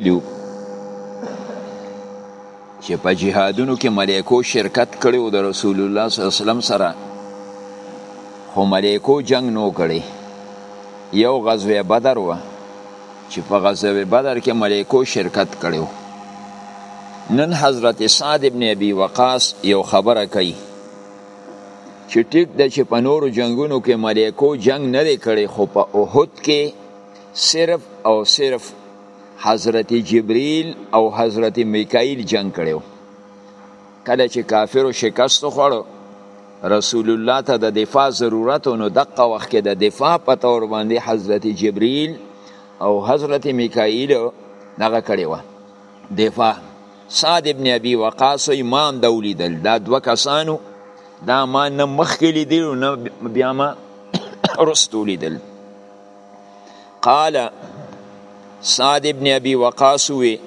لیو چې په جهادونو کې ملائکو شرکت کړي او د رسول الله صلی الله علیه وسلم سره خو ملائکو جنگ نو کړي یو غزوه بدر و چې په غزوه بدر کې ملائکو شرکت کړي نن حضرت سعد ابن ابي وقاص یو خبره کوي چې ټیک د چې په نورو جنگونو کې ملائکو جنگ نه کړي خو په احد کې صرف او صرف حضرت جبريل او حضرت میکائیل جنگ کړو کله چې کافرو شکست خوړو رسول الله ته د دفاع ضرورت نو دقه وخت کې د دفاع په تور باندې حضرت جبريل او حضرت میکائیل دغه کړی و دفاع سعد ابن ابي وقاص امام دولی دل دا دوه کسانو دا ما نه مخکې لیدل نه بیا ما رستو لیدل قال سعد ابن ابي وقاص وي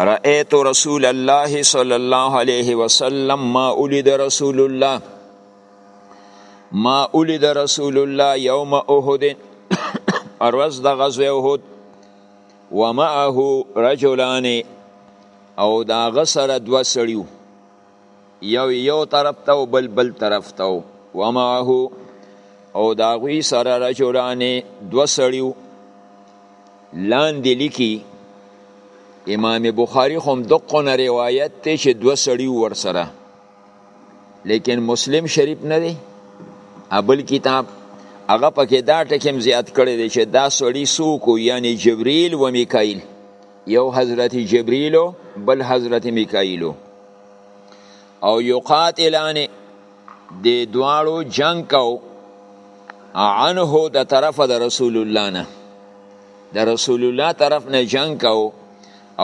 رأيت رسول الله صلى الله عليه وسلم ما ولد رسول الله ما ولد رسول الله يوم احد اروز د غزوه احد ومعه رجلان او دا غسر دو سړیو یو یو طرف ته او بل بل طرف ته و معه او دا غوی سره رجلان دو سړیو لاندې لیکي امام بخاری هم دقو نه روایت ته چې دو سړیو ور سره لیکن مسلم شریف نه دی ابل کتاب هغه پکې دا ټکیم زیات کړی دی چې دا سړی سوکو یعنی جبرئیل و میکائیل یو حضرت جبرئیل بل حضرت میکائیل او یقاتلان د دواړو جنگ کو عنه د طرف د رسول الله نه د رسول الله طرف نه جنگ کو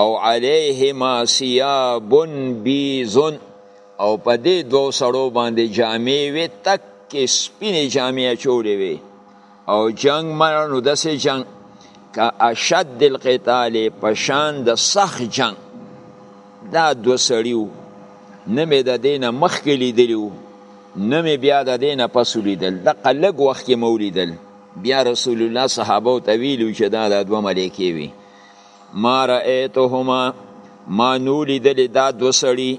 او علیهما ثياب بيض او په دې دوه سړو باندې جامې وي تک سپینې جامې چولې وي او جنگ مړه نو داسې جنگ که اشد القتال په شان د سخت جنگ دا دو سړي وو نه مې د دې نه مخکې لیدلي وو نه مې بیا د دې نه پس ولیدل دقه لږ وخت کې مو ولیدل بیا رسول الله صحابه ته ویلو چې دا د دوه ملایکې وي ما رأیتهما ما نو لیدلې دا دو سړي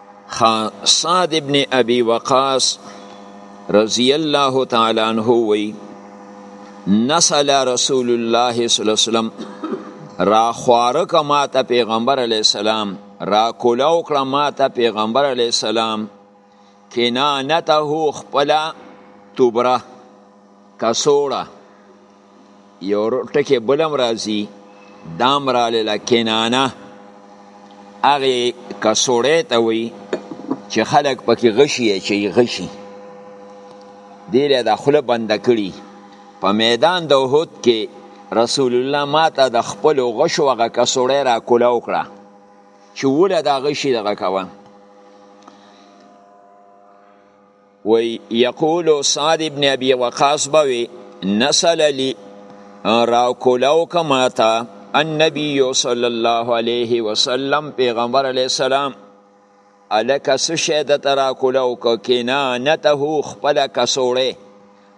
سعد ابن ابي وقاص رضی الله تعالی عنه وی نسل رسول الله صلی الله علیه وسلم را خوارک ما ته پیغمبر علی السلام را کولاو کړه ما ته پیغمبر علی السلام کنانته خپل توبره کسوړه یو ټکی بلم راځي دام را لاله کنانه هغه کسوړې ته وي چې خلک پکې غشي چې غشي دی له د خپل بند کړي په میدان د احد کې رسول الله ماته د خپل غشو هغه کسوړې را کولا وکړه چې وله دا غشي دغه کوه وی یقول سعد ابن ابي وقاص بوي نسل لي را کولاو کما تا النبي صلى الله عليه وسلم پیغمبر عليه السلام الک سشه د ترا کولاو ک کینا نته خپل کسوړې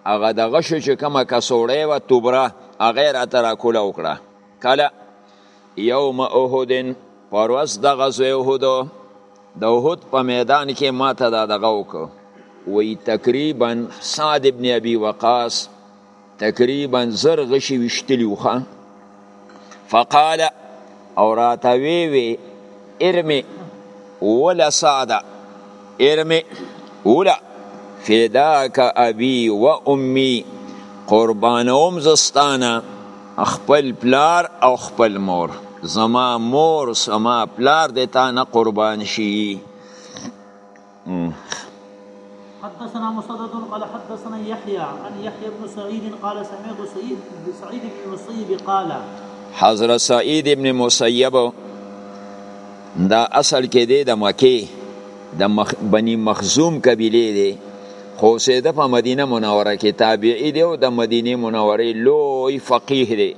هغه د غشو چې کومه کسوړې و توبره هغه را ترا کولاو کړه کله یوم احد پر ورځ د غزوه احد د احد په میدان کې ماته دا دغه وکړو وی تقریبا سعد ابن ابي وقاص تقریبا زر غشي وشتلی وخه فقال او راتوي وی ارمي ولا ساده ارمي ولا فداک ابي و امي قربانوم زستانه خپل پلار او خپل مور زما مور زما پلار د تا نه قربان شي مخ. حدثنا مسدد قال حدثنا يحيى عن يحيى بن سعيد قال سمعت سعيد سعيد بن المسيب قال حضرت سعيد بن مسيب دا اصل کې دی د مکه د مخ بني مخزوم قبيله دی خو سیده په مدینه منوره کې تابعی دی او د مدینه منوره لوی فقیه دی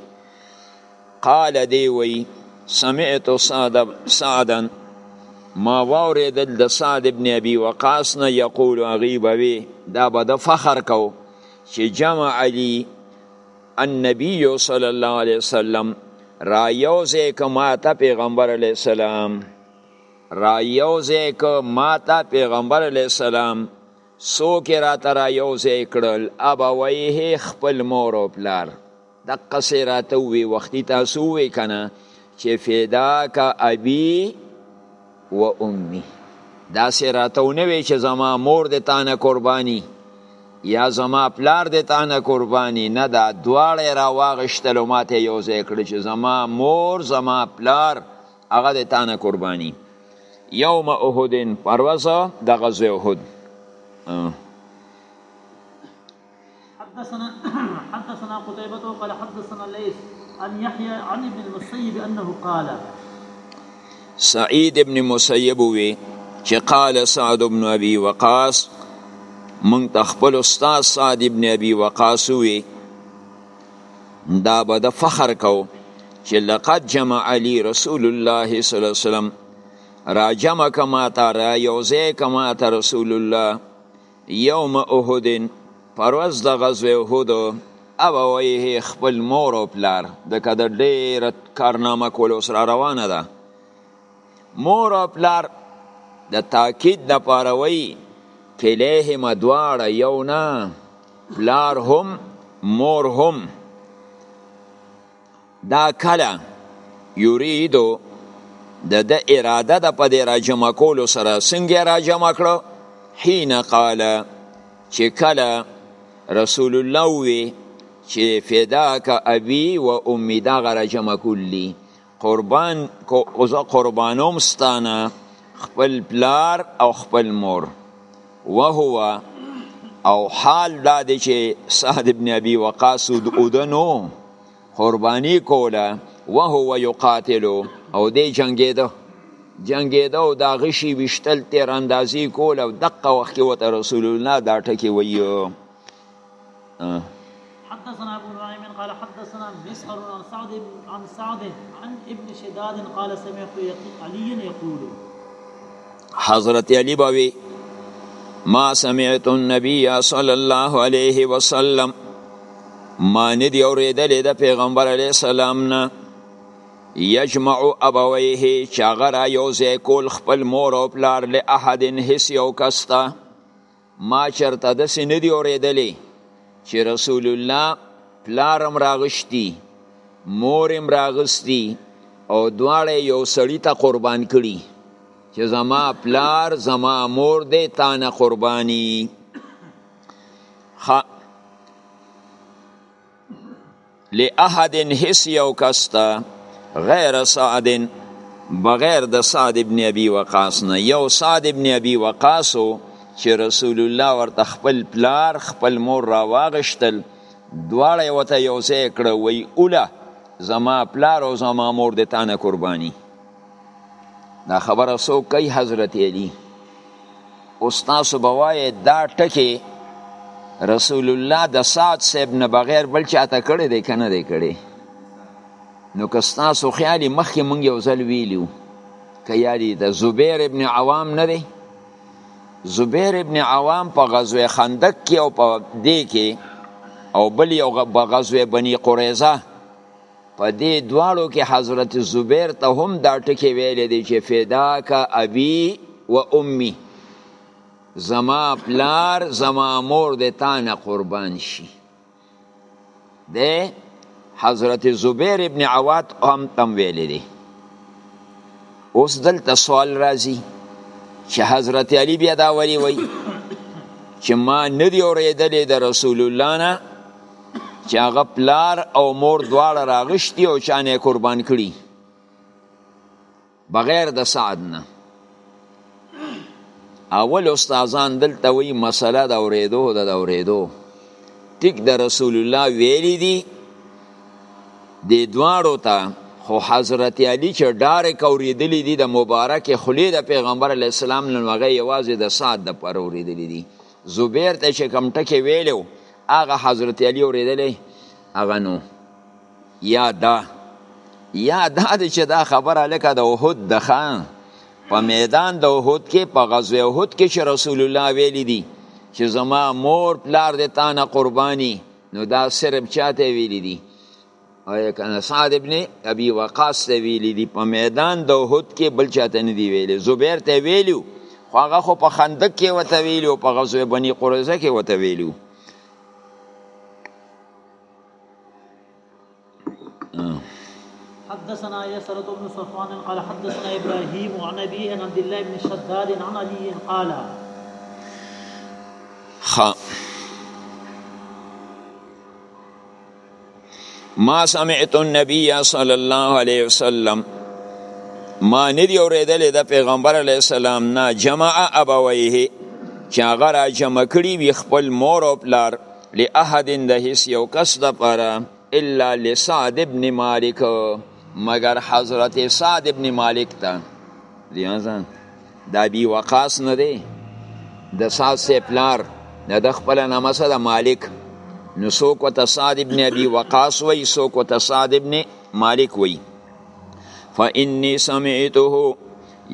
قال دی وی سمعت سعد سعدا ما واوریدل د سعد ابن ابي وقاص نه یقول غیبه وی دا به د فخر کو چې جمع علی النبی صلی الله علیه وسلم را یوزه کما ته پیغمبر علیه السلام را یوزه کما ته پیغمبر علیه السلام سو کې را تر یوزه کړل ابویه خپل مور او پلار دقسی راته ووی وختی تاسو ووی کنه چه فداک ابی و امی داسی راته ونوی چه زما مور د تانه قربانی یا زما پلار د تانه قربانی نه دا دواړه را واغشتل او ماته یو ځای کړ چې زما مور زما پلار هغه د تانه قربانی یوم احدن پروازه د غزوه احد حدثنا حدثنا قتيبة قال حدثنا الليث عن يحيى عن ابن المسيب انه قال سعيد ابن مسيب وی چې قال سعد ابن ابي وقاص من تخپل استاد سعد ابن ابي وقاص وی دا به د فخر کو چې لقد جمع علي رسول الله صلی الله علیه وسلم را جمع کما تا را یوزه کما تا رسول الله یوم احد پروز د غزوه احد او ویه خپل مور او پلار د کده ډیر کارنامه کول اوس را روانه ده مور او پلار د تاکید د پاره وی کلیه مدواړه یو نه پلار هم مور هم دا کله یریدو د د اراده د په دې راجمع کولو سره څنګه راجمع کړو حين قال چې کله رسول الله وی چې فداک ابي و امي دا راجمع کولی قربان کو اوزه قربانوم ستانه خپل پلار او خپل مور وهو او حال دا دی چې سعد ابن ابي وقاص ودنو قربانی کوله وهو یقاتلو او دی جنگیده جنگیده او دا غشی وشتل تیر اندازی کوله او دقه وخت کې وته رسول الله دا ټکی ویو حدثنا ابو نعيم قال حدثنا مسعر عن سعد عن سعد عن ابن شداد قال سمعت علي يقول حضرت علی بوي ما سمعت النبي صلی الله علیه وسلم ما ندی اوریدلې د پیغمبر علی السلام نه یجمع ابویه چغرا یوزه کول خپل مور او پلار له احد هیڅ یو کستا ما چرته دسې نه دی اورېدلی چې رسول الله پلارم راغشتي مورم راغستی او دواړه یو سړی ته قربان کړي چې زما پلار زما مور دې تا نه قرباني لاحد هیڅ یو کس ته غیر سعد بغیر د سعد ابن ابي وقاص نه یو سعد ابن ابي وقاص چې رسول الله ورته خپل پلار خپل مور را واغشتل دواړه وته یو ځای کړه وی اوله زما پلار او زما مور د تانه قرباني دا خبره سو کوي حضرت علی استاد بوای دا ټکی رسول الله د سات صاحب نه بغیر بل چاته کړی دی کنه دی کړی نو که ستاسو خیال مخکې مونږ یو ځل ویلو که یادی د زبیر ابن عوام نه دی زبیر ابن عوام په غزوه خندق کې او په دې کې او بل یو غزوه بنی قریظه په دې دواړو کې حضرت زبیر ته هم دا ټکی ویل دی چې فداک ابي و امي زما پلار زما مور د تانه قربان شي د حضرت زبیر ابن عواد هم تم ویل دی اوس دلته سوال راځي چې حضرت علی بیا دا ولی وی چې ما ندی اوریدلې د رسول الله نه چې هغه پلار او مور دواړه راغشتي او چا نه قربان کړي بغیر د سعد نه اول استادان دلته وی مسله د اوریدو د اوریدو ټیک د رسول الله ویلی دی د دواړو ته خو حضرت علی چې ډارک اوریدلی دی د مبارک خلی د پیغمبر علی السلام نن هغه یوازې د سعد د پر اوریدلی دی زبیر ته چې کم ټکی ویلو هغه حضرت علی اوریدلې هغه نو یا دا یا دا چې دا خبره لکه د احد د خان په میدان د احد کې په غزوه احد کې چې رسول الله ویلي دي چې زما مور پلار د تانه قرباني نو دا صرف چاته ویلي دي کنه سعد ابن ابي وقاص ته ویلي دي په میدان د احد کې بل چاته نه دی ویلي زبیر ته ویلو خو هغه خو په خندق کې وته ویلو په غزوه بني قریظه کې وته ویلو حدثنا يسرة بن صفوان قال حدثنا ابراهيم عن ابيه عن عبد الله بن شداد عن علي قال خ ما سمعت النبي صلی الله علیه وسلم ما ندی اوریدل د پیغمبر علی السلام نه جمع ابویه چې هغه را جمع کړي وي خپل مور او پلار لاحد د هیڅ یو کس د پاره الا لسعد ابن مالک مگر حضرت سعد ابن مالک ته دی ځان دا بی وقاص نه دی د سعد سی پلار نه د خپل نامه سره د مالک نو څوک ورته سعد ابن ابي وقاص وایي څوک ورته سعد ابن مالک وایي فإني سمعته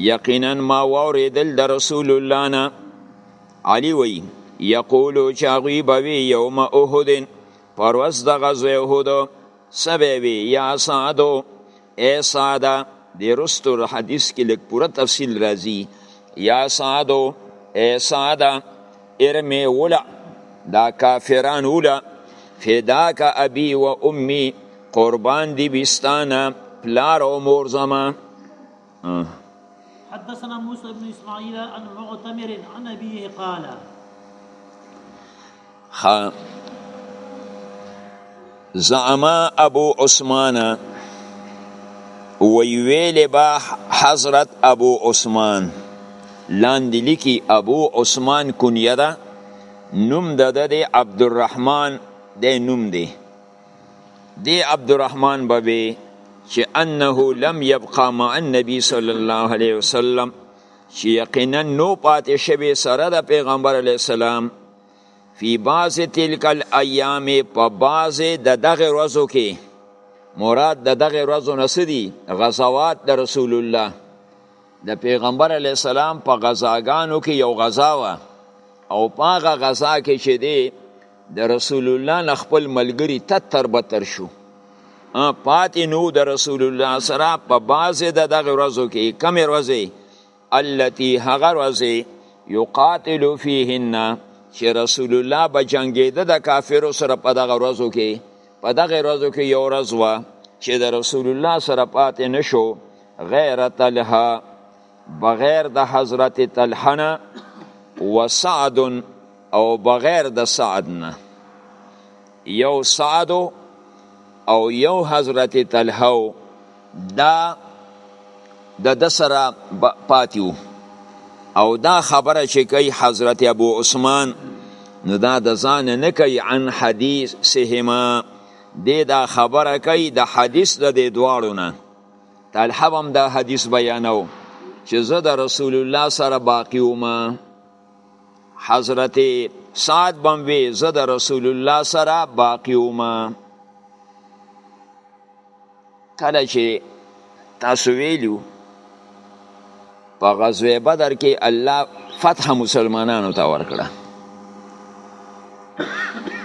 یقینا ما واورېدل د رسول الله نه علي وایي یقولو چې هغوی به وي یوم احد پر ورځ د غزوې احد سبه وی یا سعدو اے ساده د رستور حدیث کې لږ پوره تفصیل راځي یا سادو اے ساده ارمه ولا دا کافران ولا فداک ابي و امي قربان دي بستانه پلار او مور زما حدثنا موسى بن اسماعيل عن معتمر عن ابيه قال ها زعما ابو عثمان وی ویل با حضرت ابو عثمان لاندې لیکي ابو عثمان کنیه ده نوم د د عبدالرحمن د نوم دی دی عبدالرحمن به وی چې انه لم يبقى مع النبي صلى الله عليه وسلم چې یقینا نو پاتې شوی سره د پیغمبر علی السلام فی بعض تلک الایام په بعض د دغه ورځو کې مراد د دغه ورځو نسدي غزوات د رسول الله د پیغمبر علی السلام په غزاګانو کې یو غزا و او پاغه غزا کې چې دی د رسول الله نه خپل ملګری تتر بتر شو پاتې نو د رسول الله سره په بازه د دغه ورځو کې کم ورځې التي هغه ورځې یقاتل فیهن چې رسول الله به جنگیده د کافرو سره په دغه ورځو کې په دغه ورځو کې یو ورځ و چې د رسول الله سره پاتې نشو غیر طلحه بغیر د حضرت طلحه نه و سعد او بغیر د سعد نه یو سعد او یو حضرت طلحه دا د د سره پاتیو او دا خبره چې کوي حضرت ابو عثمان نو دا د ځان نه کوي عن حدیث سهما دې دا خبره کوي د حدیث د دې دواړو نه طلحه هم دا حدیث بیانو چې زه د رسول الله سره باقی وم حضرت سعد بم وی زه د رسول الله سره باقی وم کله چې تاسو ویلو په غزوه بدر کې الله فتح مسلمانانو ته ورکړه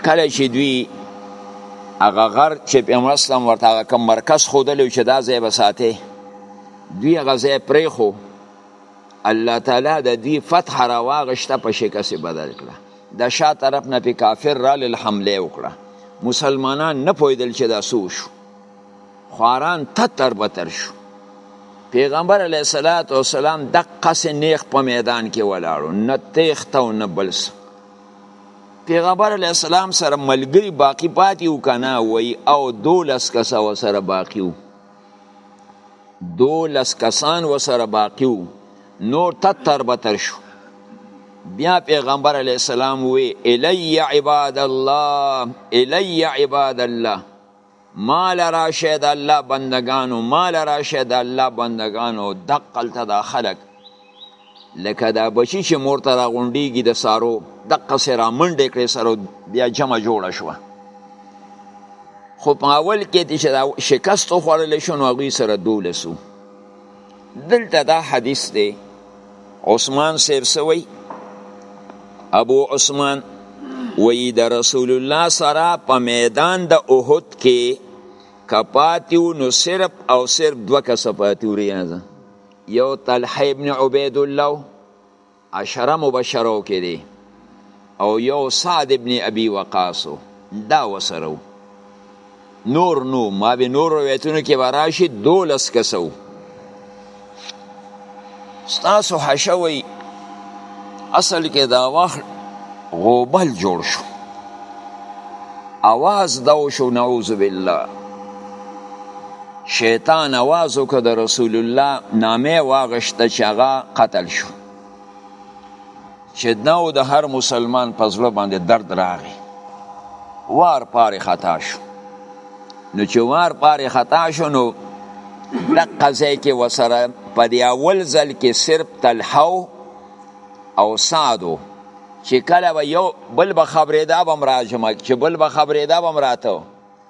کله چې دوی هغه غر چې پیغمبر اسلام ورته هغه کوم مرکز خودلو چې دا ځای به ساتي دوی هغه ځای پرېښو الله تعالی د دوی فتح راواغشته په شکست بدل کړه د شا طرف نه په کافر را لل حمله وکړه مسلمانان نه پویدل چې دا سو شو خواران تتر بتر شو پیغمبر علیه الصلاۃ والسلام د قص نیخ په میدان کې ولاړو نه تیخت او نه بلس پیغمبر علیه السلام سره ملګری باقی پاتې و کنه وای او دولس کسه و سره باقی و دولس کسان و سره باقی و نور تتر بتر شو بیا پیغمبر علیه السلام وی الی عباد الله الی عباد الله مال راشه د الله بندگانو مال راشه د الله بندگانو دقل ته دا خلق لکه دا بچی چې مور ته راغونډیږي د سارو دقه سره منډې کړې سره بیا جمع جوړه شوه خو په اول کې چې دا شکست خوړل شو نو هغوی سره دولسو دلته دا حدیث دی عثمان صاحب سوی ابو عثمان وی د رسول الله سره په میدان د احد کې کپاتیو نو صرف او صرف دوه کسه پاتیو ریاضه یو طلحه ابن عبید الله عشره مبشرو کې دی او یو سعد ابن ابي وقاص دا وسرو نور نو ما به نور روایتونو کې وراشي دولس کسو ستاسو حشوي اصل کې دا وخت غوبل جوړ شو اواز دا شو نعوذ بالله شیطان اواز وکړ د رسول الله نامه واغشته چې هغه قتل شو چې نو د هر مسلمان په زړه باندې درد راغی وار پارې خطا شو نو چې وار پارې خطا شو نو دقه ځای کې وسره په دی اول ځل کې صرف طلحه او سعدو چې کله به یو بل به خبرېدا به هم راجمع چې بل به خبرېدا به هم راته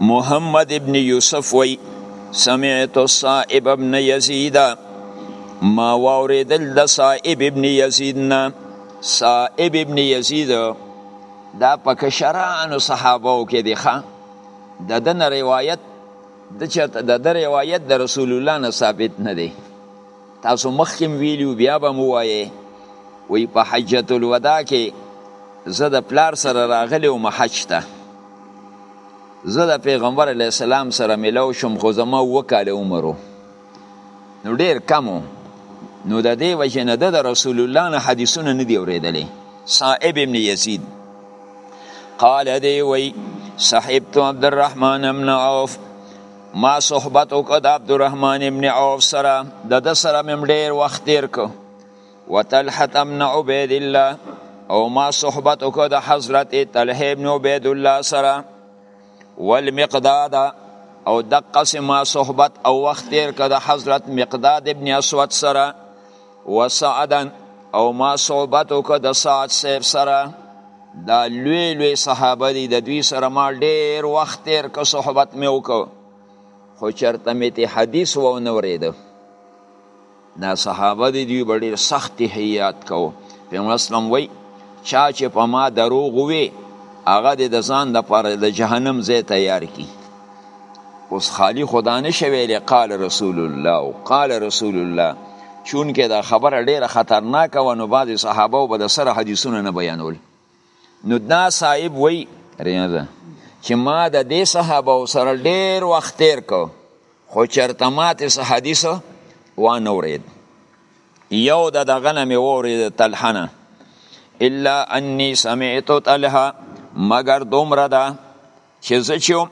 محمد ابن یوسف وی سمعت صائب ابن یزید ما واوریدل د صائب ابن یزید نه صائب ابن یزید دا په کشرانو صحابه کې دی ښا د دن روایت د چرته د روایت د رسول الله نه ثابت نه دی تاسو مخکې ویلو بیا به مو وایې وی په حجت الوداع کې زه د پلار سره راغلی وم حج ته زه د پیغمبر علی السلام سره ملو شم خو زما وکاله عمر نو ډیر کم نو د دې وجه نه د رسول الله نه حدیثونه نه دی اوریدلې صائب ابن یزید قال دی وی صحبت عبد الرحمن ابن عوف ما صحبت وکړ د عبدالرحمن ابن عوف سره د ده سره مې ډېر وخت تېر کړ وطلحة ابن عبید الله او ما صحبت وکړ د حضرت طلحه ابن عبید الله سره والمقداد او دقس ما صحبت او وخت تېر کړ د حضرت مقداد ابن اسود سره و سعدا او ما صحبت وکړه د سعد صاحب سره دا لوی لوی صحابه دي د دوی سره ما ډیر وخت تیر که صحبت مې وکړ خو چرته مې ته حدیث و نه ورېده دا صحابه دي دوی به ډېر سخت حیات کوو پیغمبر اسلام وایي چا چې په ما دروغ ووی هغه د ځان لپاره د جهنم ځای تیار کی اوس خالی خدا نشه ویلی قال رسول الله او قال رسول الله چون کې دا خبره ډیره خطرناک و نو بعضی صحابه او بد سره حدیثونه نه بیانول نو دا صاحب وی ریاضه چې ما د دې صحابه او سره ډیر وخت تیر کو خو چرته ماته سه حدیث و نه ورید یو د دغه نه مې ورید تلحنه الا انی سمعت تلها مگر دومره ده چې زه چې وم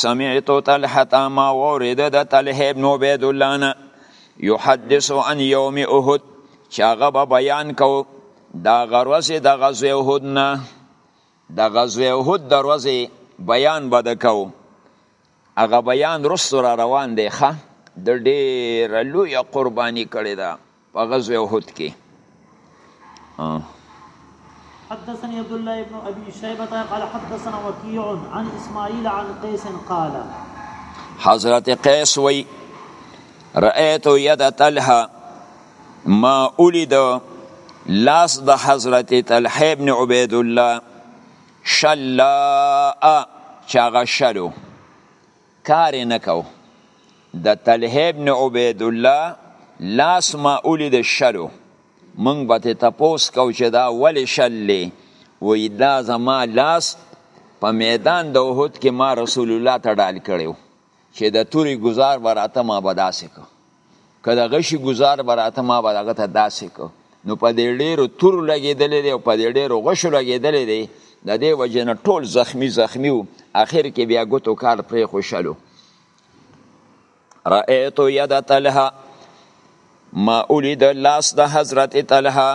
سمعت طلحه ما وریده د طلحه ابن عبید الله نه یحدث عن یوم احد چې هغه به بیان کو دا غروزه د غزوه احد نه د غزوه احد دروازه بیان بد کو هغه بیان رسو را روان دی ښه د ډېر لوی قرباني کړې ده په غزوه احد کې حدثني عبد الله بن ابي شيبه قال حدثنا وكيع عن اسماعيل عن قيس قال حضرت قيس وي رأيت يد طلحه ما ولد لاس د حضرت طلحه ابن عبيد الله شلا چاغه شلو کار یې نه کو د طلحه ابن عبید الله لاس ما اولید شلو مونږ به ته تپوس کو چې دا ولې شل دی وی دا زما لاس په میدان د احد کې ما رسول الله ته ډال کړو چې د توري گزار به راته ما به داسې کو که د غشي ګزار به راته ما به دغه ته داسې کو نو په دې ډېرو تورو لګېدلی دی او په دې ډېرو غشو لګېدلی دی د دې وجې نه ټول زخمی زخمی وو اخر کې بیا ګوتو کار پرې خوشلو رأیت ید طلحه ما اولید لاس د حضرت طلحه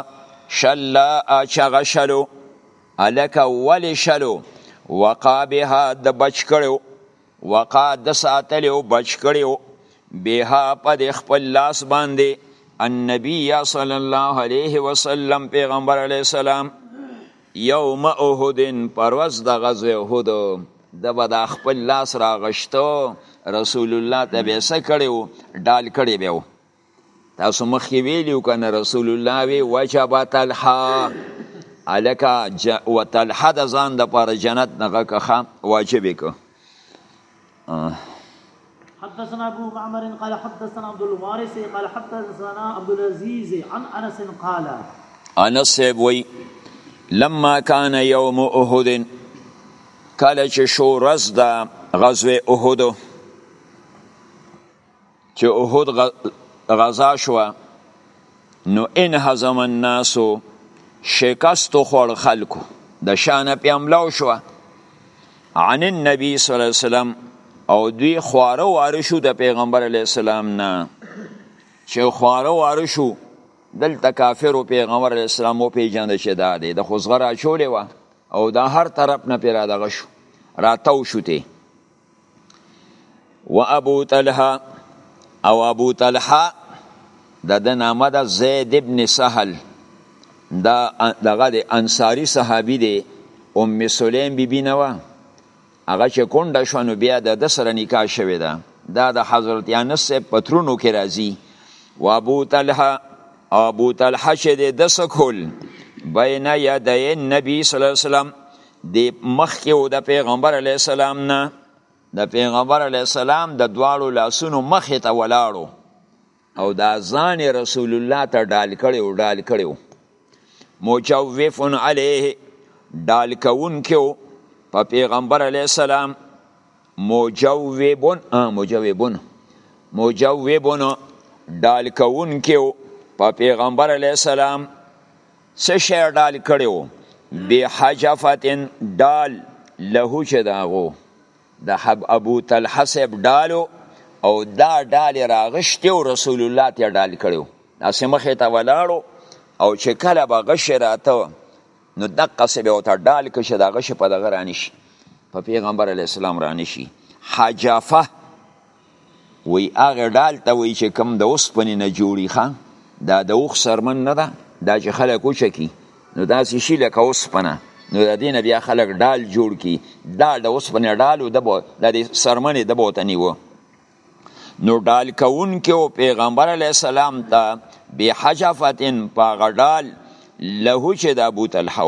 شلا اچغه شلو الکه ولی شلو وقابها د بچ کړو وقا د ساتلی او بچ کړی او بها په د خپل لاس باندې النبی صلی الله علیه وسلم پیغمبر علیه السلام یوم احد پروز د غزوه احد د به د خپل لاس راغشتو رسول الله ته به سکړو ډال کړی به تاسو مخکې ویلو کنه رسول الله وی وجب طلحه الکه ج... و طلحه د ځان د پر جنت نغه کخه واجب کو حدثنا ابو معمر قال حدثنا عبد الوارث قال حدثنا عبد العزيز عن انس قال انس وی لما كان يوم احد کله چې شو رز د غزوه احد چې احد غزا شو نو ان هزم الناس شکست خور خلکو د شان په عملو شو عن النبي صلی الله علیه وسلم او دوی خواره واره شو د پیغمبر علی السلام نه چې خواره واره شو دلته کافر او پیغمبر علی السلام او پیجن چې دا دی د خوځغرا چولې و او دا هر طرف نه پیرا دغه شو راتاو شو ته و ابو طلحه او ابو طلحه د د نامه د زید ابن سهل دا دغه د انصاری صحابي دی ام سلیم بی بی نه وه هغه چې کونډه شوه نو بیا د ده سره نکاح شوې ده دا د حضرت انس صاحب په ترونو کې راځي و ابو طلحه او ابو طلحه چې د ده څه کول بین یدی النبي صلی الله علیه وسلم دی مخکې و د پیغمبر علیه السلام نه د پیغمبر علیه السلام د دواړو لاسونو مخې ته ولاړو او دا ځان رسول الله ته ډال کړی او ډال کړی و مجوفن علیه ډال کوونکی و په پیغمبر علیه السلام مجوبن مجوبن مجوبن ډال کوونکی و په پیغمبر علیه السلام څه شی ډال کړی وو بحجفتن ډال له چې د هغو د حب ابو طلحه صاحب ډالو او دا ډال راغشتې او رسول الله ته ډال کړو داسې مخې ته ولاړو او چې کله به غش راته نو دقه سې به ورته ډال که چې د غش په دغه رانشي په پیغمبر علیه السلام رانشي حجفه وی هغه ډال ته وی چې کم د اوسپنې نه جوړی ښه دا د اوخ سرمن نه ده دا چې خلک وچکی نو داسې شي لکه اوسپنه نو د دې نه بیا خلک ډال جوړ کی دا د اوسپنې ډال او د سرمنې د بوته نیوه نو ډال کون کې او پیغمبر علی السلام ته به حجفتن په غډال له چې د ابو طلحه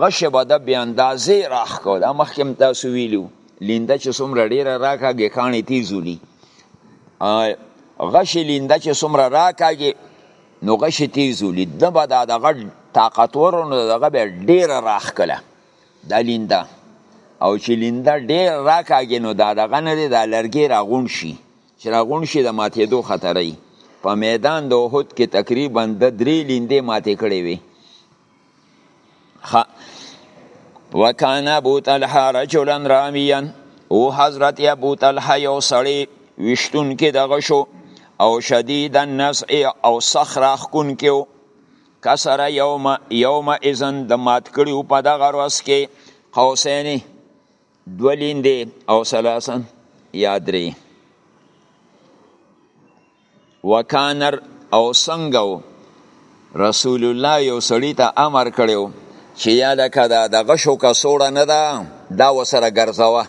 غش به د بې اندازې راښکو دا مخکې هم تاسو ویلو لینده چې څومره ډېره راکاږي کاڼې تیز ولي غش لینده چې څومره راکاږي نو غش تیز ولي د به دا د غټ طاقتور نو دغه به ډېره راښکله دا لینده او چې لینده ډېر راکاږي نو دا دغه نه دی دا لرګی راغونډ شي چې راغونډ شي د ماتېدو خطر په میدان د احد کې تقریبا د درې لیندې ماتې کړې وي خ وکان ابو طلحه رجلا رامیا او حضرت ابو طلحه یو سړی وشتون کې دغه شو او شدید النزع او صخره خون کې کسر یوم یوم اذن د مات کړیو په دغه ورځ کې قوسین دولیندې او سلاسن یا درې وکانر او څنګه و رسول الله یو سړی ته امر کړو چې یا لکه دا د غشو کسوړه نه ده دا وسره ګرځوه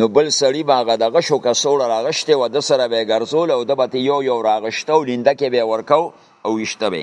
نو بل سړی باغه د غشو کسوړه راغشته و د سره به ګرځول او د بته یو یو راغشته او لینده کې به ورکاو او وشته به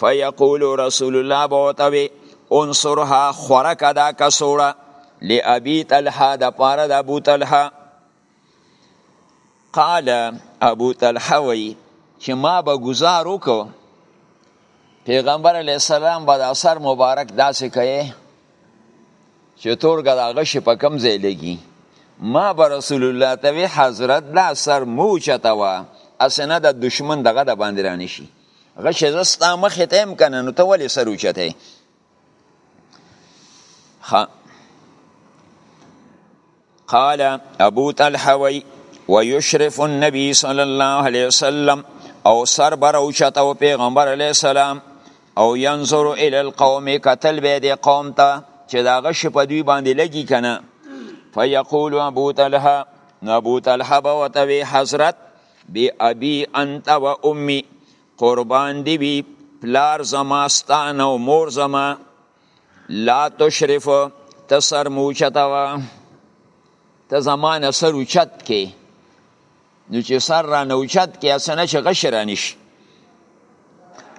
فیقول رسول الله بوتوي انصرها خورک دا کسوړه لابي طلحه د پاره د ابو طلحه قال ابو طلحه وی چې ما به گزار وکړ پیغمبر علی السلام به د اثر مبارک داسې کوي چې تورګه د غش په کم ځای لګي ما به رسول الله ته وی حضرت دا سر موچته وا اسنه د دشمن دغه د باندې رانشي غشه زه ستا مخې ته یم که نه نو ته ولې سر اوچتی قال ابو طلحه وی ويشرف النبي صلى الله عليه وسلم او سر بر او چته او پیغمبر علی السلام او ينظر الى القوم قتل به دي قوم ته چې دا غش په دوی باندې لګي کنه فيقول ابو طلحه ابو طلحه به وتوي حضرت بی ابی انت و امی قربان دی وی پلار زما ستانه او مور زما لا تشرف ته سر موچته وا ته زمانه سر اوچت کې نو چې سر را نه اوچت کې اسنه چې غشر انش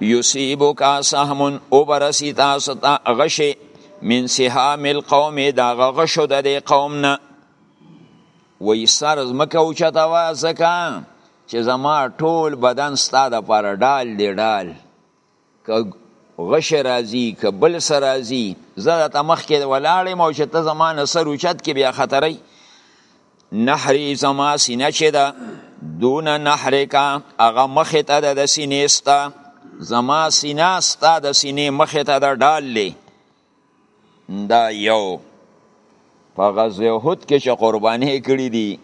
یصيبو کا سهمن او برسی تاسو ته غشي من سهام القوم دا غشو د قوم نه وی سر زمکه اوچته وا زکا چې زما ټول بدن ستا د پاره ډال دی ډال که غش راځي که بل سر راځي زه د تمخ کې ولاړې مو چې ته زما نه سر اوچت کې بیا خطرې نحری زما سینه چې ده دون نحری کا هغه مخې ته د سینې ستا زما سینه ستا د سینې مخې ته د ډال دی دا یو په غزوه احد کې چې قرباني کړې دي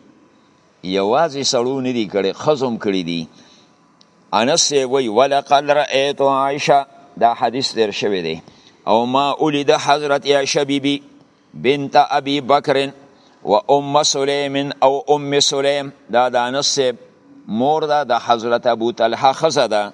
یوازې سړو نه دي کړې خزم کړې دي انس وی ولقد رأیت عائشه دا حدیث تیر شوی دی او ما اولید حضرت عائشه بیبی بنت ابي بکر و ام سلیم او ام سلیم دا د انس مور ده د حضرت ابو طلحه خزه ده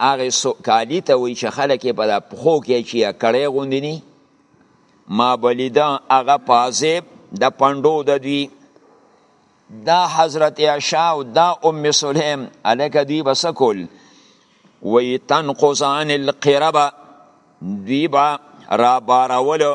هغه سوکالی ته وی چې خلک په دا پخو کې چې کړې غوندې ني ما بلیدا هغه پازیب د پندو د دوی دا حضرت عائشہ او دا ام سلیم الک دوی بس کول وی تنقصان القربه دوی با را بارولو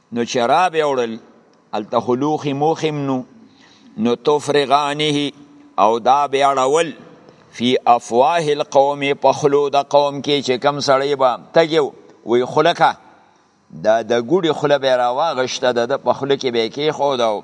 نو چې را به وړل هلته خو لوښي موښي هم نو نو تفرغانه او دا به اړول فی افواه القوم په خلو د قوم کې چې کم سړی به تګیو وی خلکه دا د ګوډي خله به راواغشته د په خله کې به کېښود او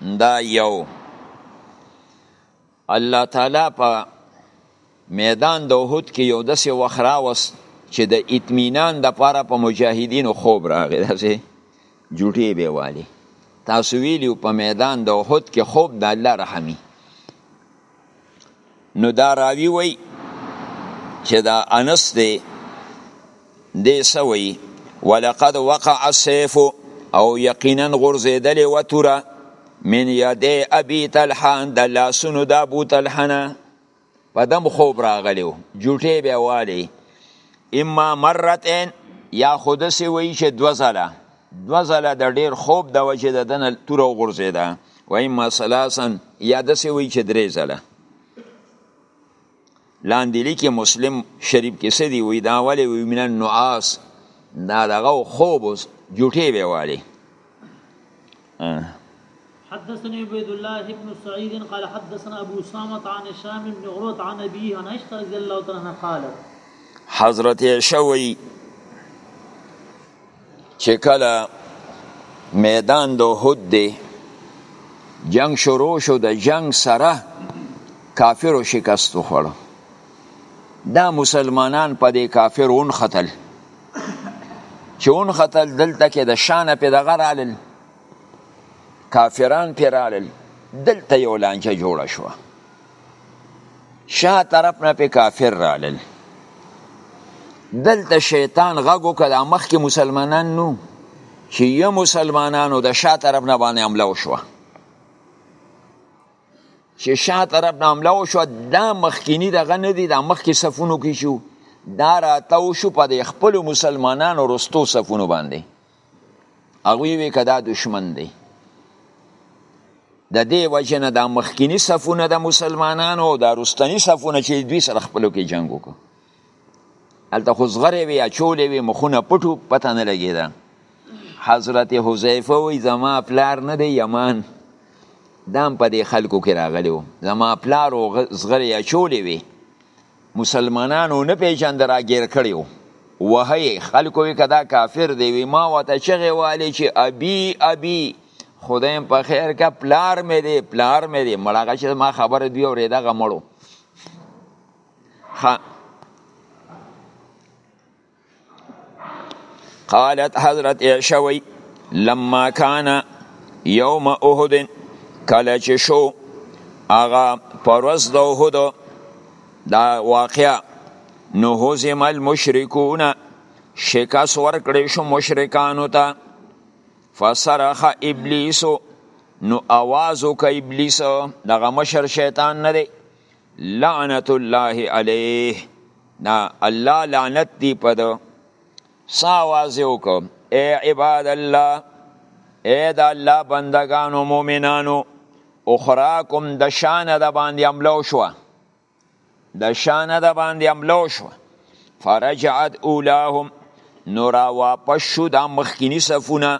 دا یو الله تعالی په میدان د احد کې یو داسې وخت راوست چې د اطمینان دپاره په مجاهدینو خوب راغی داسې جوټې به والي تاسو ویلي په میدان د احد کې خوب د الله رحمي نو دا راوی وای چې دا انس دی دی سوی ولقد وقع السيف او یقینا غرزیدلی و توره من یده ابي طلحان د لاسونو د ابو طلحانه په دم خوب راغلیو جوټې به والی اما مرتين یا خودسی وی چې دوزله دوه ځله د ډیر خوب د وجې د دنه توره وغورځېده و اما ثلاثا یا داسې وایي چې درې ځله لاندې لیکي مسلم شریف کې څه دي وایي دا ولې وایي من النعاس دا دغه خوب اوس جوټې به والي حدثني عبيد الله بن سعيد قال حدثنا ابو اسامه عن هشام بن عروه عن ابيه عن عائشه رضي الله تعالى عنها قالت حضرت عائشه وی چې کله میدان د احد دی جنگ شروع شو د جنگ سره کافرو شکست وخوړو دا مسلمانان په دې کافر اون خطل چې اون خطل دلته کې د شانه په دغه رالل کافران پې رالل دلته یو لانجه جوړه شوه شا طرف نه پې کافر رالل دلته شیطان غږ وکړه د مخکې مسلمانان نو چې یه مسلمانانو د شا طرف نه باندې حمله وشوه چې شا طرف نه حمله وشوه دا مخکینی دغه نه دی دا مخکې صفونو کې شو دا راتاو شو په د خپل مسلمانانو رستو صفونو باندې هغوی وی که دا دشمن دی د دې وجه نه دا مخکینی صفونه د مسلمانانو او دا رستنی صفونه چې دوی سره خپلو کې جنگ وکړو هلته خو زغرې وې اچولې وې مخونه پټو پته نه لګېده حضرت حذیفه وی زما پلار نه دی یمان دام په دې خلکو کې راغلی و زما پلار او زغرې اچولې وې مسلمانانو نه پیژند راګیر کړیو وهی خلکو وی کدا کافر دی وی ما وته چغه والی چې ابي ابي خدای په خیر کا پلار مې دی پلار مې دی مړغه چې ما خبره دی اورې دغه مړو قالت حضرت عائشه وی لما کان یوم احد کله چې شو هغه پروس د احد دا واقعا نو هزم المشرکون شکاس ورکړې شو مشرکانو ته فسرخ ابلیس نو आवाज وک ابلیس دغه مشر شیطان نه دی لعنت الله علیه نا الله لعنت دی په دو سا आवाज وکړه اے عباد الله اے د الله بندگانو مؤمنانو اخراکم د شان د باندې عملو شو د شان د باندې عملو شو فرجعت اولاهم نورا واپس شو د مخکینی صفونه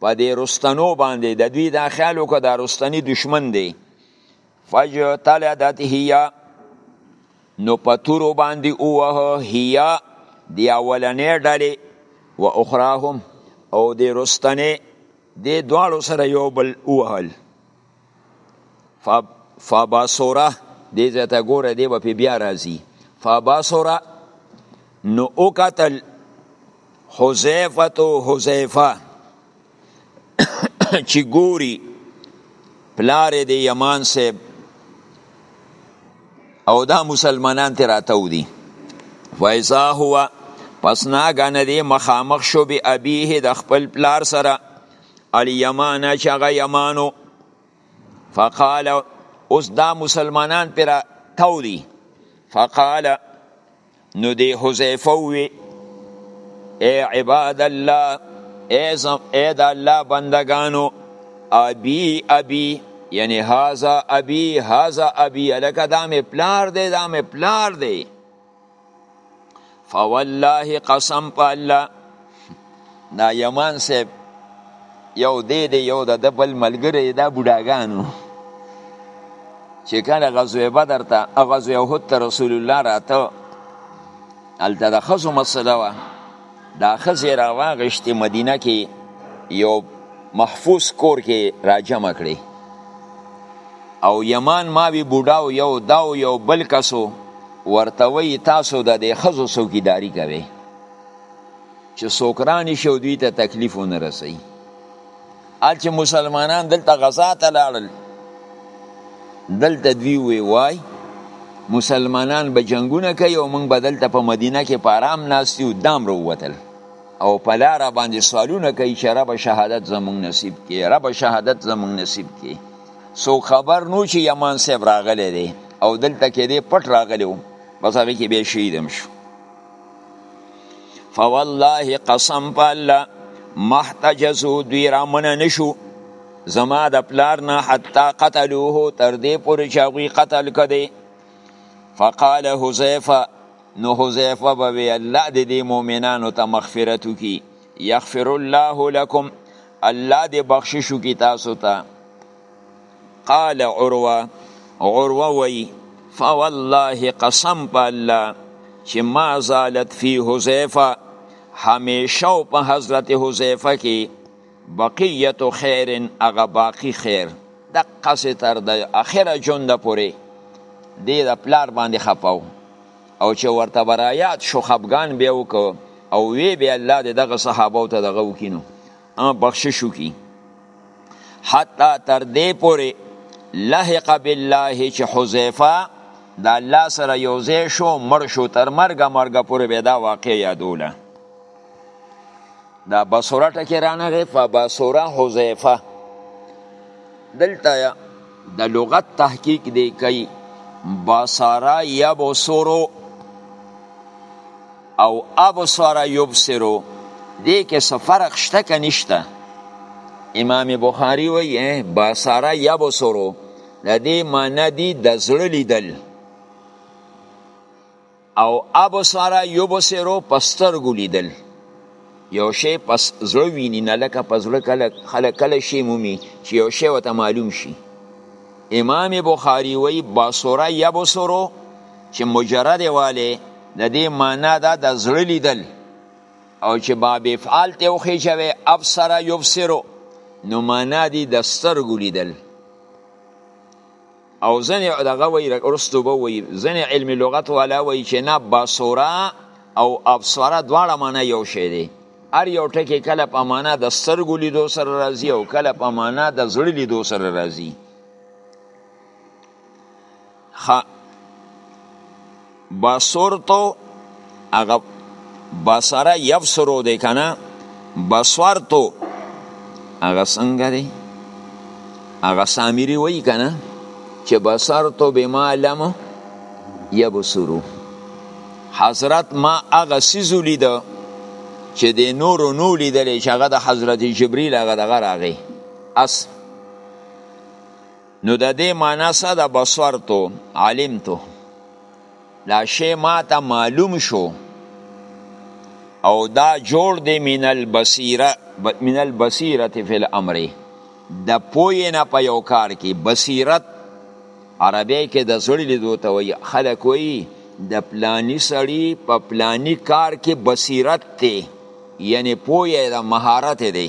په دې رستنو باندې د دوی دا خیال وکړه دا رستنی دشمن دی فجتلدت هيا نو په تورو باندې اوه هيا دی اولنې ډلې و اخراهم او دی رستنې دی دواړو سره یو بل اوهل فبصره دې ځای ته ګوره دی به بیا راځي فبصره نو وکتل حذیفه تو حذیفه چې ګوري پلار دی یمان صاحب او دا مسلمانان ته راتاو دي وایزا هو پس ناګانه دی مخامخ شو به ابيه د خپل پلار سره الیمانه چې هغه یمانو فقال اوس دا مسلمانان پر تاو دي فقال نو دی حذیفه وی اے عباد الله اے زم اے د الله بندگانو ابي ابي یعنی هاذا ابي هاذا ابي الکه دا مې پلار دی دا مې پلار دی فوالله قسم په الله دا یمان صاحب یو دی دی یو د بل ملګری دا بوډاګانو چې کله غزوه بدر ته او غزوه احد ته رسول الله راته هلته د ښځو مسله وه دا ښځې راواغېشتې مدینه کې یو محفوظ کور کې راجمع کړې او یمان ماوی بوډاو یو داو یو بل کسو ورته وی تاسو د دې خزو څوکیداری کوي چې سوکرانی شو دوی ته تکلیف ونه رسي ال چې مسلمانان دلته غزا ته لاړل دلته دوی وی وای مسلمانان به جنگونه کوي او موږ به دلته په مدینه کې په آرام ناست یو دام وروتل او په لاره باندې سوالونه کوي چې رب شهادت زموږ نصیب کې رب شهادت زموږ نصیب کې سو خبر نو چې یمان صاحب راغلی دی او دلته کې دی پټ راغلی و بس هغې کې بیا شهیدم شو فوالله قسم په الله محتجزو دوی را منه نشو زما د پلار نه حتی قتلوه تر دې پورې چې هغوی قتل کړي فقال حذیفه نو حذیفه به وی الله دې دې مؤمنانو ته مغفرت وکي یغفر الله لكم الله دې بخشش وکي تاسو ته تا قال عروه عروه وی فوالله قسم په الله چې ما زالت فی حذیفه همیشه په حضرت حذیفه کې بقیت خیر هغه باقی خیر د قصې تر د اخره ژوند پورې دې د پلار باندې خپاو او چې ورته برایات شو خپګان بیا وکړو او وی بیا الله دې دغه صحابه ته دغه وکینو بخشش وکړي حتی تر دې پورې لحق بالله چې حذیفه د الله سره یوځای شو مړ شو تر مرګه مرګه پورې به دا واقع یادوله دا بصره ټکی رانغی فبصره حذیفه دلته د لغت تحقیق دی کوي بصره یبصرو او ابصر یبصر دې کې څه فرق شته که نشته امام بخاری وایي بصر یبصر د دې معنی دي د زړه لیدل او ابصر یبصر په سترګو لیدل یو شی پس زړه ویني نه لکه په زړه کله خلک کله شی مومي چې یو شی ورته معلوم شي امام بخاری وی بصره یبصرو چې مجرد والی د دې معنا دا د زړه لیدل او چې باب افعال ته وخیژوي ابصر یبصرو نو معنا دی د سترګو لیدل او ځنې دغه وایي وروسته به وایي ځنې علم لغت والا وایي چې نه بصره او ابصره دواړه معنا یو شی دی هر یو ټکی کله په معنا د سترګو لیدو سره راځي او کله په معنا د زړه لیدو سره راځي بصرتو هغه بصره یبصرو دی کنه بصرتو هغه څنګه دی هغه سامری وای کنه چې بصرتو بما لم یبصرو حضرت ما هغه سیزو لیده چې د نورو نو لیدلې چې هغه د حضرت جبرئیل هغه دغه راغی اس نو د دې معنا څه ده بصرتو علمتو دا شی ما ته معلوم شو او دا جوړ دی من البصیره من البصیره فی الامر د پوی نه په یو کار کې بصیرت عربی کې د زړه لیدو ته وایي خلک وایي د پلانی سړی په پلانی کار کې بصیرت دی یعنی پوی د مهارت دی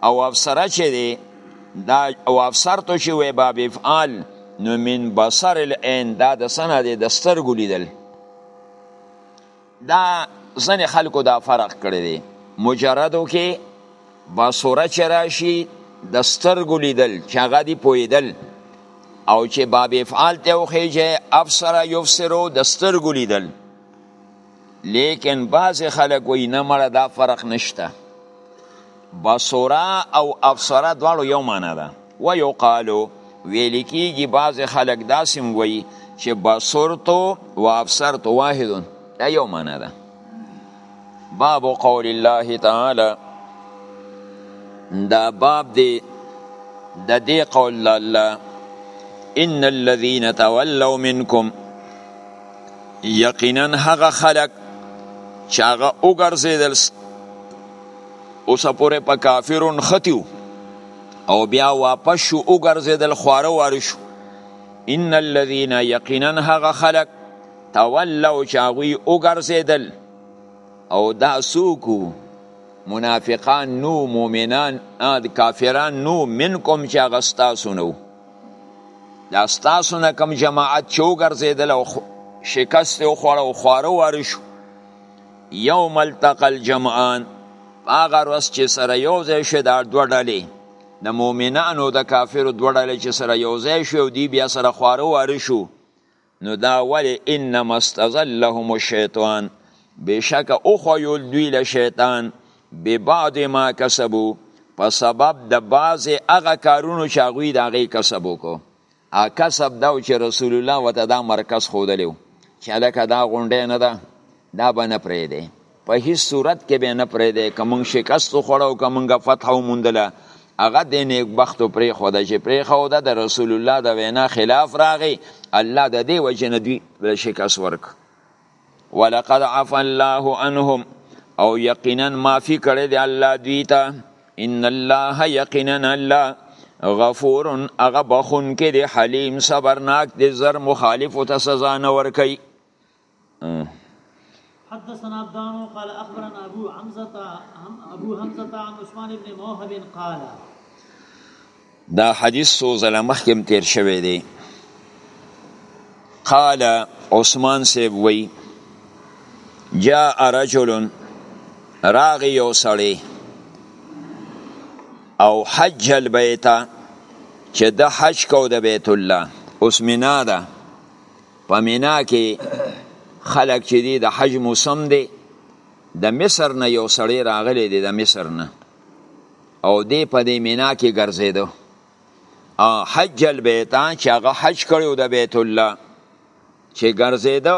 او افسره چې دی دا او افسر تو چې وی باب افعال نو من بصر العين دا د سنه دی د سترګو لیدل دا ځنې خلکو دا فرق کړی دی مجردو کې بصره چې راشي د سترګو لیدل چې هغه دی پویدل او چې باب افعال ته وخیږي افسر یفسرو د سترګو لیدل لیکن بعضی خلک وی نه مړه دا فرق نشته بصورا او ابصرا دواړو یو معنا ده و یو قالو ویل کیږي بعضی خلک داسې وی چې بصرتو و ابصرتو واحدون دا یو معنا ده باب قول الله تعالی دا باب دی د دې قول الله ان الذين تولوا منكم یقینا هغه خلق چې هغه وګرځیدل اوس پورې په کافرون ختیو او بیا واپس شو وګرځیدل خواره واره شو ان الذين یقینا هغه خلق تولوا چې هغوی وګرځیدل او دا څوک منافقان نو مؤمنان کافران نو منکم چې هغه ستاسو نه دا ستاسو نه کم جماعت چې وګرځېدل او شکست یې وخوړ او خواره واره شو یوم التقى الجمعان هغه ورځ چې سره یو ځای شوې دا دوه ډلې د مؤمنانو د کافرو دوه ډلې چې سره یو ځای شوې او دی بیا سره خواره واره شو نو دا ولی انما استزلهم الشیطان بشک او خویول دوی له شیطان ببعض ما کسبو په سبب د بعض هغه کارونو چې هغوی د هغې کسب وکړو ا کسب دا چې رسول الله وته دا مرکز ښودلی و چې هلکه دا غونډی نه ده دا به نه پرېږدی په هیڅ صورت کې به نه پرېږدی که مونږ شکست وخوړ او که مونږ فتح وموندله هغه د نیکبختو پرېښوده چې پرېښوده د رسول الله د وینا خلاف راغی الله د دې وجې نه دوی له شکست ورک ولقد عفا الله عنهم او یقینا معافي کړې دی الله دوی ته ان الله یقینا الله غفور هغه بخون کې دی حلیم صبرناک دی زر مخالف ته سزا نه ورکوي حدثنا عبدان قال اخبرنا ابو حمزه ابو حمزه عن عثمان بن موهب قال دا حدیث سو زله مخکم تیر شوی دی قال عثمان سیب وی جاء رجل راغی یو سړی او حج البیت چې د حج کو د بیت الله اوس مینا ده په مینا کې خلک چې دی د حج موسم دی د مصر نه یو سړی راغلی دی د مصر نه او دی په دې مینا کې ګرځېده حج البیتان چې هغه حج کړی د بیت الله چې ګرځېده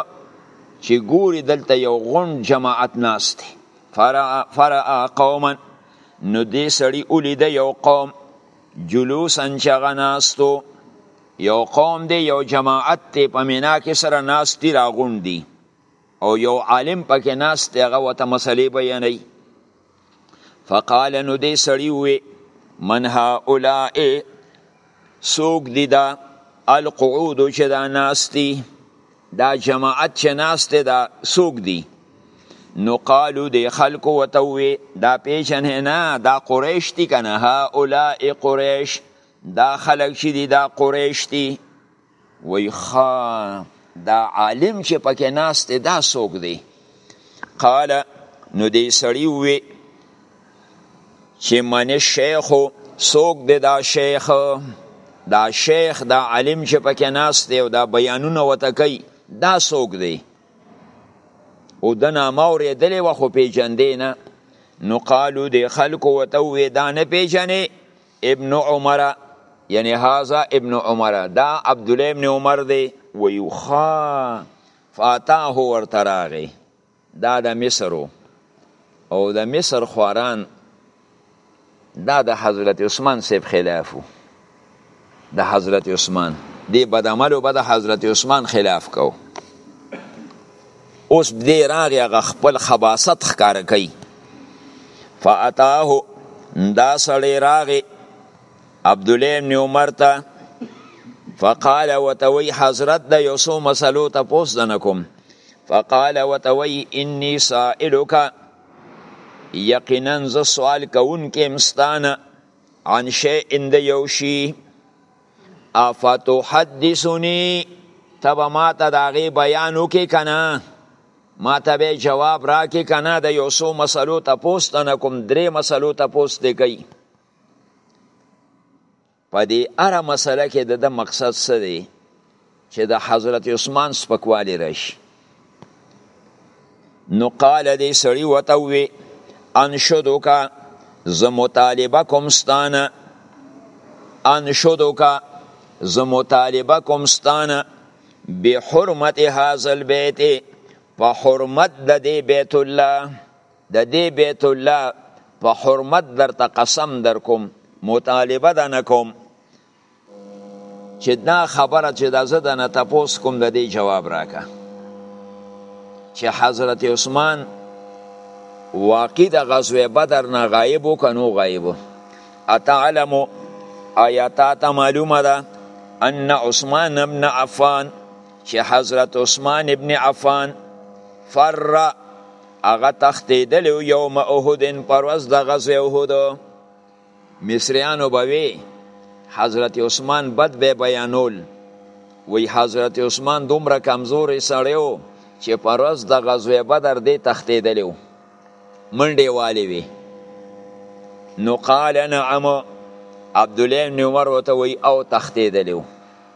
چې ګوري دلته یو غون جماعت ناست دی فرا فرا قوما نو دې سړی ولیده یو قوم جلوسا چې هغه ناستو یو قوم دی یو جماعت دی په مینا کې سره ناس دی راغون دی او یو عالم پکې ناس دی هغه وته مسلې بیانوي فقال نو دی سړی وی من هؤلاء سوق دی دا القعود چې دا ناس دی دا جماعت چې ناس دی دا سوق دی نو قالو دی خلکو وتوی دا پیژنه نه دا قریش دی کنه هؤلاء قریش دا خلک چې دي دا قریش دي وی خا دا عالم چې پکې ناست دی دا څوک دی قال نو دی سړی وی چې من شیخ څوک دی دا شیخ دا شیخ دا عالم چې پکې ناست دی او دا بیانونه وته کوي دا څوک دی او د نامه اورېدلې وه خو پېژندې نه نو قالو د خلکو ورته ووې دا نه پېژنې ابن عمر یعنی هذا ابن عمر دا عبد الله ابن عمر دی ویو خا فاتاه ورته راغی دا د مصر او د مصر خواران دا د حضرت عثمان سیب خلافو د حضرت عثمان دی بدعملو به د حضرت عثمان خلاف کو اوس دی راغی هغه خپل خباست ښکاره کوي فاتاه دا سړی راغی عبد الله ابن عمر ته فقال وتوي حضرت د یو څو مسلو ته پوس دنکم فقال وتوي اني سائلک یقینا ز سوال کوونکې مستانه عن شیء د یو شی افتحدثنی تب ما ته د هغې بیان وکې که نه ما ته به جواب راکې که نه د یو څو مسلو تپوس ته نه کوم درې مسلو تپوس دی کوي په دې هره مسله کې د د مقصد څه دی چې د حضرت عثمان سپکوالی راشي نو قال دې سړی وته وی انشدوک ز مطالبه کوم ستانه انشدوک ز مطالبه کوم ستانه به حرمت هاذ البيت په حرمت د دې بیت الله د دې بیت الله په حرمت درته قسم در کوم مطالبه ده نه کوم چې دا خبره چې دا زه دنه تپوس کوم د دې جواب راکا چې حضرت عثمان واقع د غزوه بدر نه غایب وکنو غایب اتعلم آیاتا ته معلومه ده ان عثمان ابن عفان چې حضرت عثمان ابن عفان فر هغه تختیدل یوم احد پر ورځ د غزوه احد مصریانو به وی حضرت عثمان بد به بیانول وی حضرت عثمان دومره کمزورې سړیو چې پر ورځ د غزوه بدر دی تختیدلی و منډې والی وی نو قال نعم عبد الله بن عمر وته وی او تختیدلی و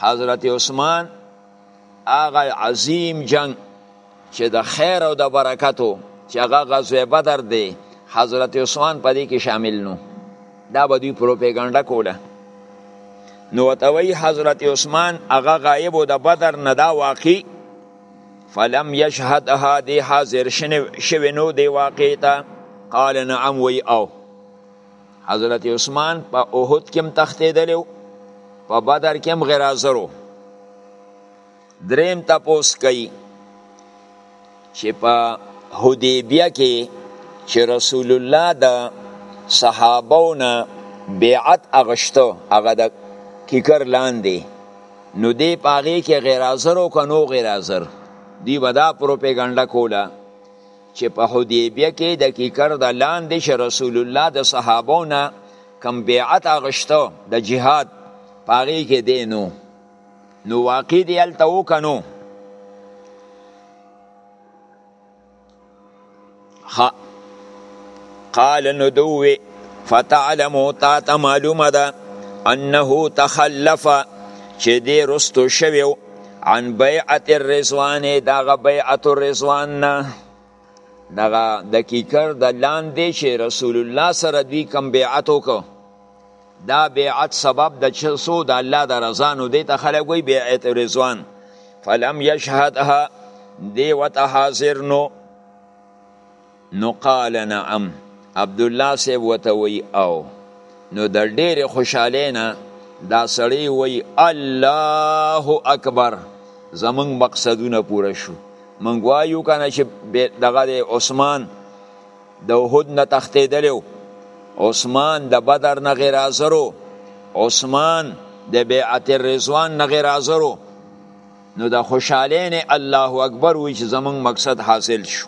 حضرت عثمان هغه عظیم جنگ چې د خیر او د برکتو چې هغه غزوه بدر دی حضرت عثمان په دې کې شامل نو دا به دوی پروپاګاندا کوله نو وتوی حضرت عثمان هغه غایب او د بدر نه دا واقع فلم یشهدها دی حاضر شنو شوی نو دی واقع ته قال نعم وی او حضرت عثمان په احد کې هم تختیدلی په بدر کې هم غرازرو دریم تپوس کوي چې په حدیبیه کې چې رسول الله د صحابهونه بیعت اغشتو هغه د کیکر لاندې نو دی په هغې کې غیرحاضر او که نو غیرحاضر دی به دا پروپیګنډه کوله چې په حدیبیه کې د کیکر د لاندې چې رسول الله د صحابو نه کم بیعت اغشته د جهاد په هغې کې دی نو نو واقع دی هلته وکنو قال نو دوی فتعلمو تا ته معلومه ده انه تخلف چې دی رستو شوی عن بیعت الرزوان دغه بیعت الرزوان نه دغه د کیکر د لاندې چې رسول الله سره دوی کم بیعت وکړو دا بیعت سبب د چسو د الله د رضا نو دی ته خلک وی بیعت رضوان فلم یشهدها دی وته حاضر نو نو قال نعم عبدالله صاحب وته وی او نو د ډېرې خوشحالۍ نه دا سړی وی الله اکبر زمونږ مقصدونه پوره شو مونږ وایو کنه چې دغه د عثمان د احد نه تښتېدلی عثمان د بدر نه غیر حاضرو عثمان د بیعت الرضوان نه غیر حاضرو نو د خوشحالۍ نه الله اکبر وی چې زمونږ مقصد حاصل شو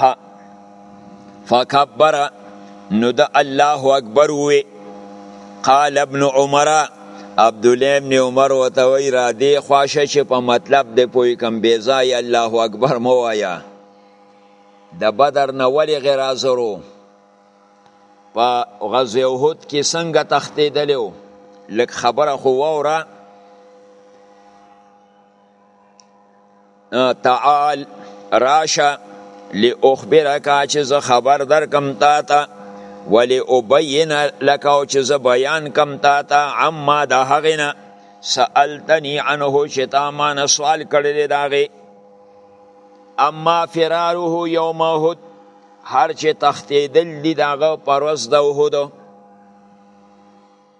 ها فکبر نو د الله اکبر وی قال ابن عمر عبد الله ابن عمر وتوی را دی خواشه چې په مطلب د پوی کم بیزای الله اکبر مو وایا د بدر نه ولی غیر حاضرو په غزوه احد کې څنګه تختیدلو لک خبره خو وره تعال راشه لاخبرک چې زه خبر درکم تا ته ولی ابین لک او چې زه بیان کم تا ته عما د هغې نه سألتنی عنه چې تا ما نه سوال کړی دی د هغې اما فراره یوم احد هر چې تختیدل دي دغه پر ورځ د احد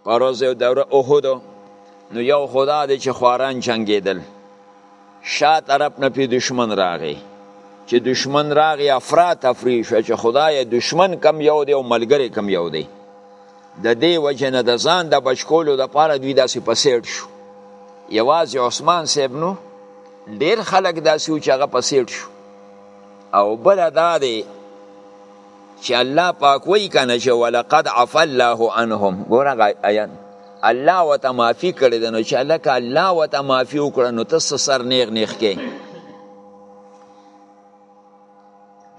پروز یو دوره احد نو یو خدا دی چې خواران جنگیدل شا طرف نه پی دشمن راغی چې دشمن راغی افراد تفریح شو چې خدای دشمن کم یو دی او ملګری کم یو دی د دې وجه نه د ځان د بچکولو د پاره دوی داسې پسیټ شو یوازې عثمان صاحب نو ډیر خلک داسې و چې هغه پسیټ شو او بل دا دی چې الله پاک وایي کنه چې ولقد عفا الله عنهم ګوره آیات الله وته معافي کړې ده نو چې لکه الله وته معافي وکړه نو ته سر نیغ نیغ کې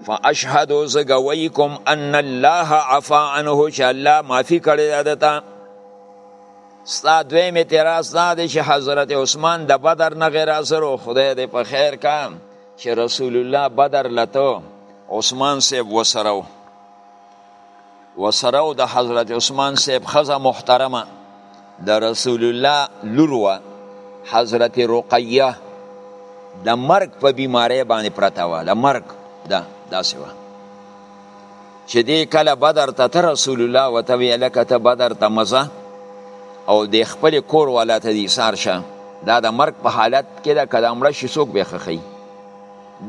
فاشهد زګویکم ان الله عفا عنه چې الله معافي کړې ده ته ستا دویم اعتراض دا دی چې حضرت عثمان د بدر نه غیر حاضر خدای دې په خیر کام چې رسول الله بدر لته عثمان صاحب وسره وسره د حضرت عثمان صاحب خزه محترمه د رسول الله لوروا حضرت رقیه د مرگ په بیماری باندې پرته و د مرگ دا داسې و چې دی کله بدر ته ته رسول الله وته وی لکه ته بدر ته مزه او د خپل کور والا ته دی سار شه دا د مرګ په حالت کې دا کله مړ شي څوک به خخی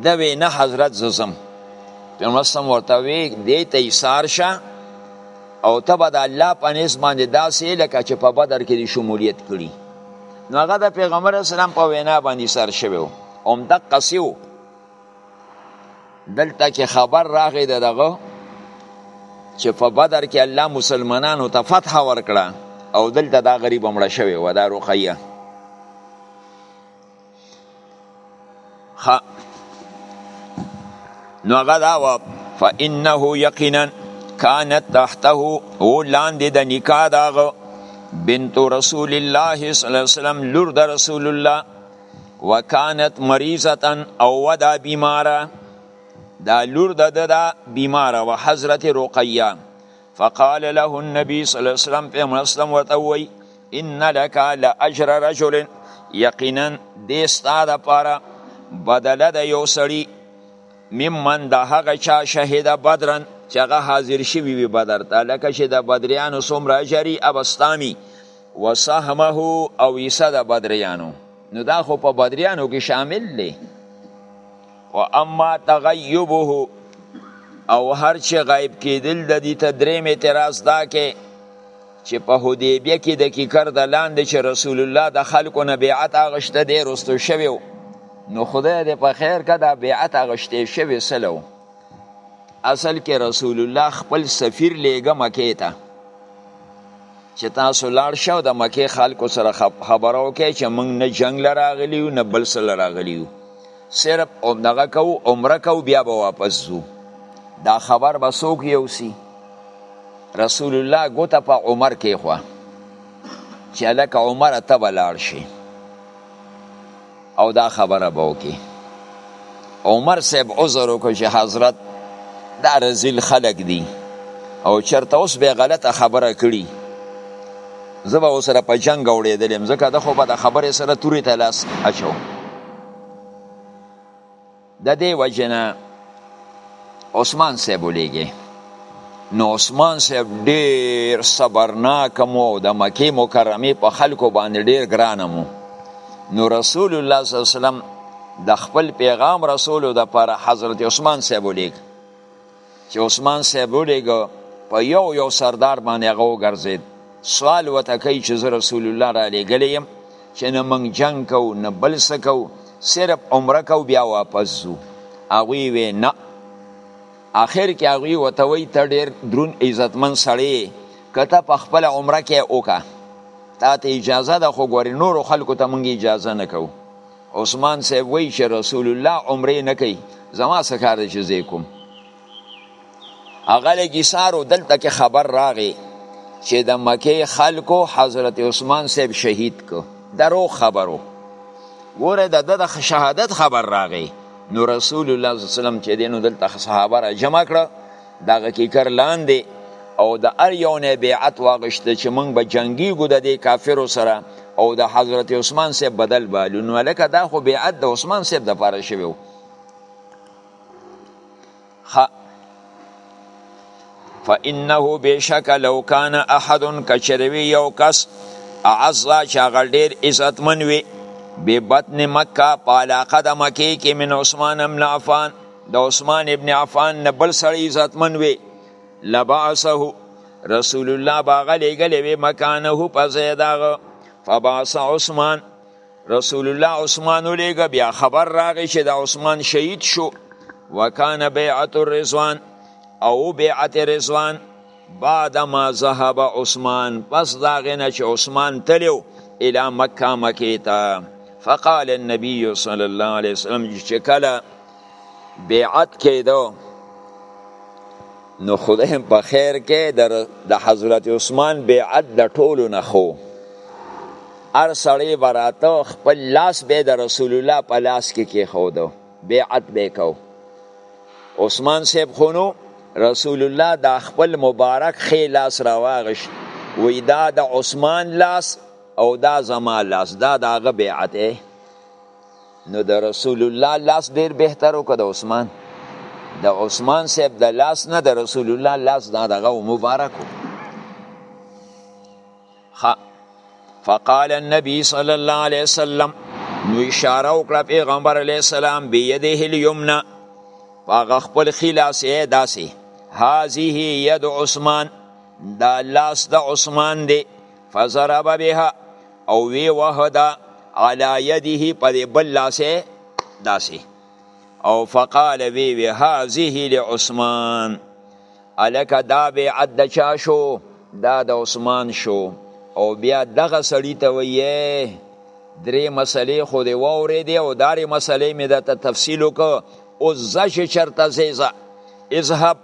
دا وی نه حضرت ززم پیغمبر سم ورته وی دی ته سار شه او ته به د الله په نس باندې داسې لکه چې په بدر کې دی شمولیت کړي نو هغه د پیغمبر اسلام په وینا باندې سر شوی او هم دقه سیو دلته کې خبر راغی د دغه چې په بدر کې الله مسلمانانو ته فتح ورکړه او دلته دا غریب مړ شوی و دا رقیه خ نو هغه دا و فانه یقینا کانت تحته او لاندې د نکاح داغه بنت رسول الله صلی الله علیه وسلم لور د رسول الله وکانت مریضه او ودا بیماره دا لور د ده دا بیماره و حضرت رقیه فقال له النبي صلی الله علیه وسلم پیغمبر اسلام ورته وی ان لك لاجر رجل یقینا دې ستا د پاره بدله د یو سړي ممن د هغه چا شهید بدرن چې هغه حاضر شوی وي بدر ته لکه چې د بدریانو څومره اجري ابستامي وسهمه او عیسی د بدریانو نو دا خو په بدریانو کې شامل دی و اما تغیبه او هر چې غایب کېدل د دې ته دریم اعتراض دا کې چې په حدیبیه کې د کیکر د لاندې چې رسول الله د خلکو نه بیعت اغشته دی رستو شوی نو خدای دې په خیر که دا بیعت اغشته شوی سلو اصل کې رسول الله خپل سفیر لیګه مکه ته چې تاسو لاړ شئ د مکه خلکو سره خبرو کې چې موږ نه جنگ لراغلی نه بل سره لراغلی صرف او دغه کو عمره کو بیا به واپس زو دا خبر به سوک یو سی رسول الله ګوته په عمر کې خو چې لکه عمر ته بلاړ شي او دا خبره به وکي عمر صاحب عذر وکړ چې حضرت دا رزیل خلق دي او چرته اوس به غلطه خبره کړي زه به اوسره په جنګ اوړېدلم ځکه د خو به د خبرې سره تورې ته لاس اچو د دې وجې نه عثمان صاحب ولیږي نو عثمان صاحب ډیر صبرناک مو او د مکې مکرمې په خلکو باندې ډیر ګرانه مو نو رسول الله صلی الله علیه وسلم د خپل پیغام رسولو د پر حضرت عثمان صاحب ولیږي چې عثمان صاحب ولېږه په یو یو سردار باندې هغه وګرځېد سوال وته کوي چې زه رسول الله را لېږلی یم چې نه موږ جنګ کوو نه بل څه کوو صرف عمره کوو بیا واپس ځو هغوی وی نه آخر کې هغوی ورته وایي ته ډېر درون عزتمن سړی که ته په خپله عمره کې وکړه تا ته اجازه ده خو ګورې نورو خلکو ته موږ اجازه نه کوو عثمان صاحب وای چې رسول الله عمره نه کوي زما څه کار دی چې زه کوم هغه لګي سارو دلته کې خبر راغی چې د مکه خلکو حضرت عثمان صاحب شهید کو درو خبرو ګوره د د شهادت خبر راغی نو رسول الله صلی الله علیه وسلم چې دینو دلته صحابه را جمع کړه دغه کیکر لاندې او د ار یو نه بیعت واغشته چې مونږ به جنگي ګو د دې کافرو سره او د حضرت عثمان سه بدل بالو نو لکه دا خو بیعت د عثمان سه د پاره شوی خ فانه بشک لو کان احد کچروی یو کس اعز چا غډیر عزت منوي به بطن مکه په علاقه د مکه کې من عثمان بن عفان د عثمان ابن عفان نه بل سړی عزتمن وي لبعثه رسول الله باغه لګلې وي مکانه په زیداغه فبعث عثمان رسول الله عثمان ولېګه بیا خبر راغی چې د عثمان شهید شو وکانه بیعت الرضوان او بیعت رضوان بعد ما ذهب عثمان پس دا غنه چې عثمان تلو الى مکه مکه تا فقال النبي صلى الله عليه وسلم چې کله بیعت کېدو نو خدای په خیر کې د حضرت عثمان بیعت د ټولو نه خو ار سړی براته خپل لاس به د رسول الله په لاس کې کې خودو بیعت به کو عثمان صاحب خونو رسول الله دا خپل مبارک خې لاس راواغش وی دا د عثمان لاس او دا زما لاس دا داغه بیعت نو د رسول الله لاس ډیر بهتر او که د عثمان د عثمان صاحب د لاس نه د رسول الله لاس دا دغه مبارک خا فقال النبي صلی الله علیه وسلم نو اشاره وکړه پیغمبر علیه السلام بيده اليمنى هغه خپل خلاص یې داسې هذه يد عثمان دا لاس د عثمان دی فضرب بها او وی وهدا على يده په بل لاس داسې او فقال وی وی هذه لعثمان الکه دا بیعت د چا شو دا د عثمان شو او بیا دغه سړی ته وایې درې مسلې خو دی وورې دی او دارې مسلې مې د ته تفصیل وکړ او زش چرته زیزه اذهب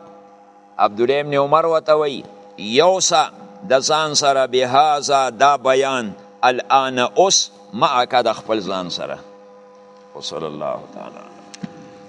عبد الله ابن عمر وته وی یوسا د ځان سره به هاذا دا بیان الان اوس معک د خپل ځان سره وصلی الله تعالی